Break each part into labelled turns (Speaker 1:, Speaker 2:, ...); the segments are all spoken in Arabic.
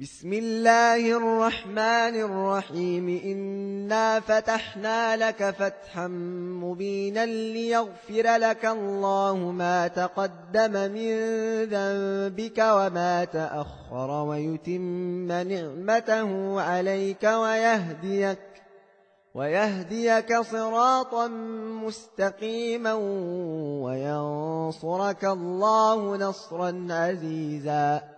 Speaker 1: بسم الله الرحمن الرحيم إنا فتحنا لك فتحا مبينا ليغفر لك الله ما تقدم من ذنبك وما تأخر ويتم نعمته عليك ويهديك ويهديك صراطا مستقيما وينصرك الله نصرا عزيزا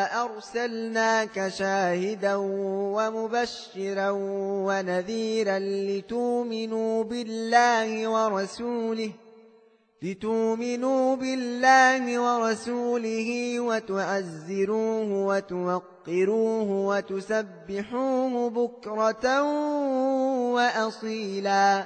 Speaker 1: أرسلناك شاهدا ومبشرا ونذيرا لتؤمنوا بالله ورسوله لتؤمنوا بالله ورسوله وتعزروه وتوقروه وتسبحوه بكرة وأصيلاً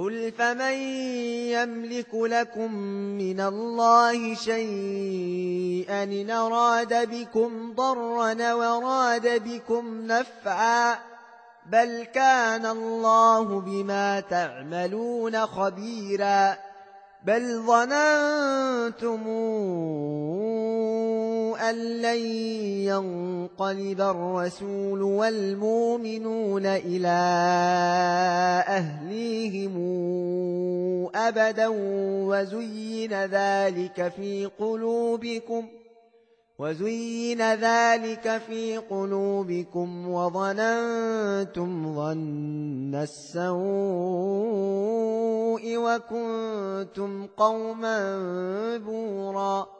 Speaker 1: قل فمن يملك لكم من الله شيئا إن أراد بكم ضرا وراد بكم نفعا بل كان الله بما تعملون خبيرا بل ظننتمون أن لن ينقلب الرسول والمؤمنون إلى أهليهم أبدا وزين ذلك في قلوبكم وزين ذلك في قلوبكم وظننتم ظن السوء وكنتم قوما بوراً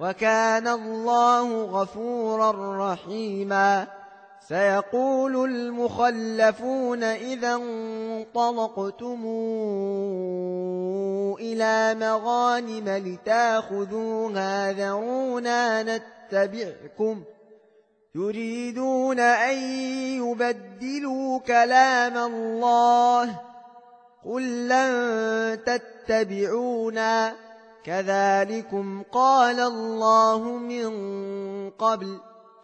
Speaker 1: وكان الله غفورا رحيما سيقول المخلفون إذا انطلقتم إلى مغانم لتاخذوها ذرونا نتبعكم يريدون أن يبدلوا كلام الله قل لن تتبعونا كذلكم قال الله من قبل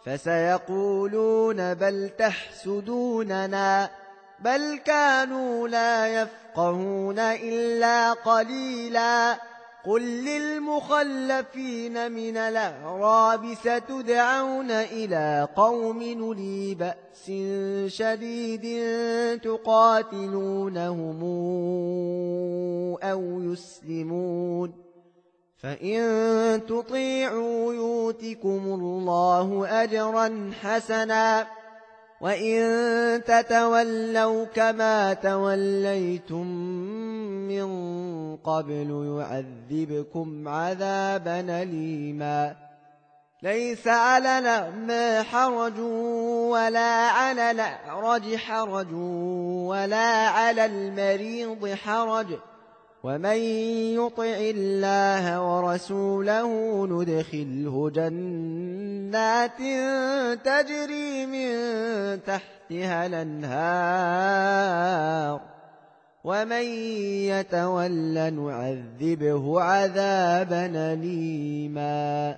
Speaker 1: فسيقولون بل تحسدوننا بل كانوا لا يفقهون إلا قليلا قل للمخلفين من الأعراب ستدعون إلى قوم لي بأس شديد تقاتلونهم أو يسلمون فإن تطيعوا يوتكم الله أجرا حسنا وإن تتولوا كما توليتم من قبل يعذبكم عذابا ليما ليس على الأعمى حرج ولا على الأعرج حرج ولا على المريض حرج ومن يطع الله ورسوله ندخله جنات تجري من تحتها الانهار ومن يتول نعذبه عذابا اليما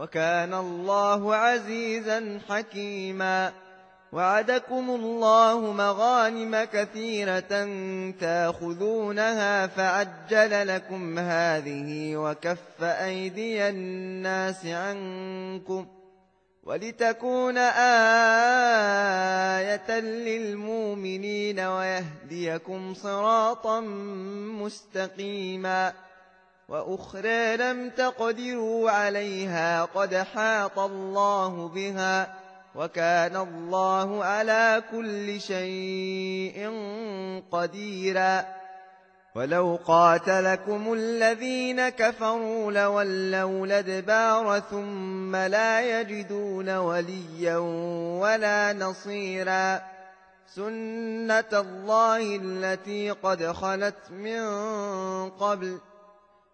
Speaker 1: وكان الله عزيزا حكيما وعدكم الله مغانم كثيرة تاخذونها فعجل لكم هذه وكف أيدي الناس عنكم ولتكون آية للمؤمنين ويهديكم صراطا مستقيما وأخرى لم تقدروا عليها قد حاط الله بها وكان الله على كل شيء قديرا ولو قاتلكم الذين كفروا لولوا لدبار ثم لا يجدون وليا ولا نصيرا سنة الله التي قد خلت من قبل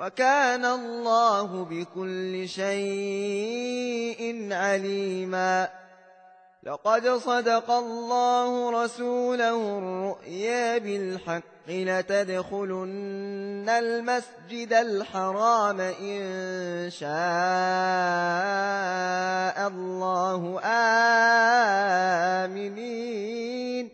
Speaker 1: وكان الله بكل شيء عليما لقد صدق الله رسوله الرؤيا بالحق لتدخلن المسجد الحرام إن شاء الله آمنين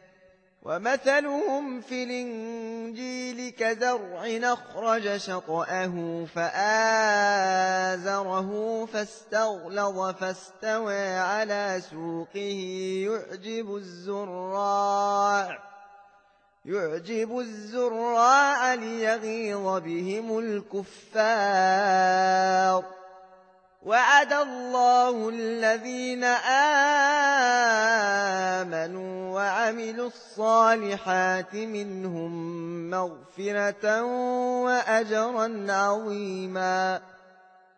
Speaker 1: ومثلهم في الإنجيل كزرع نخرج شطأه فآزره فاستغلظ فاستوى على سوقه يعجب الزراع يعجب الزراع ليغيظ بهم الكفار وعد الله الذين آمنوا وعملوا الصالحات منهم مغفرة وأجرا عظيما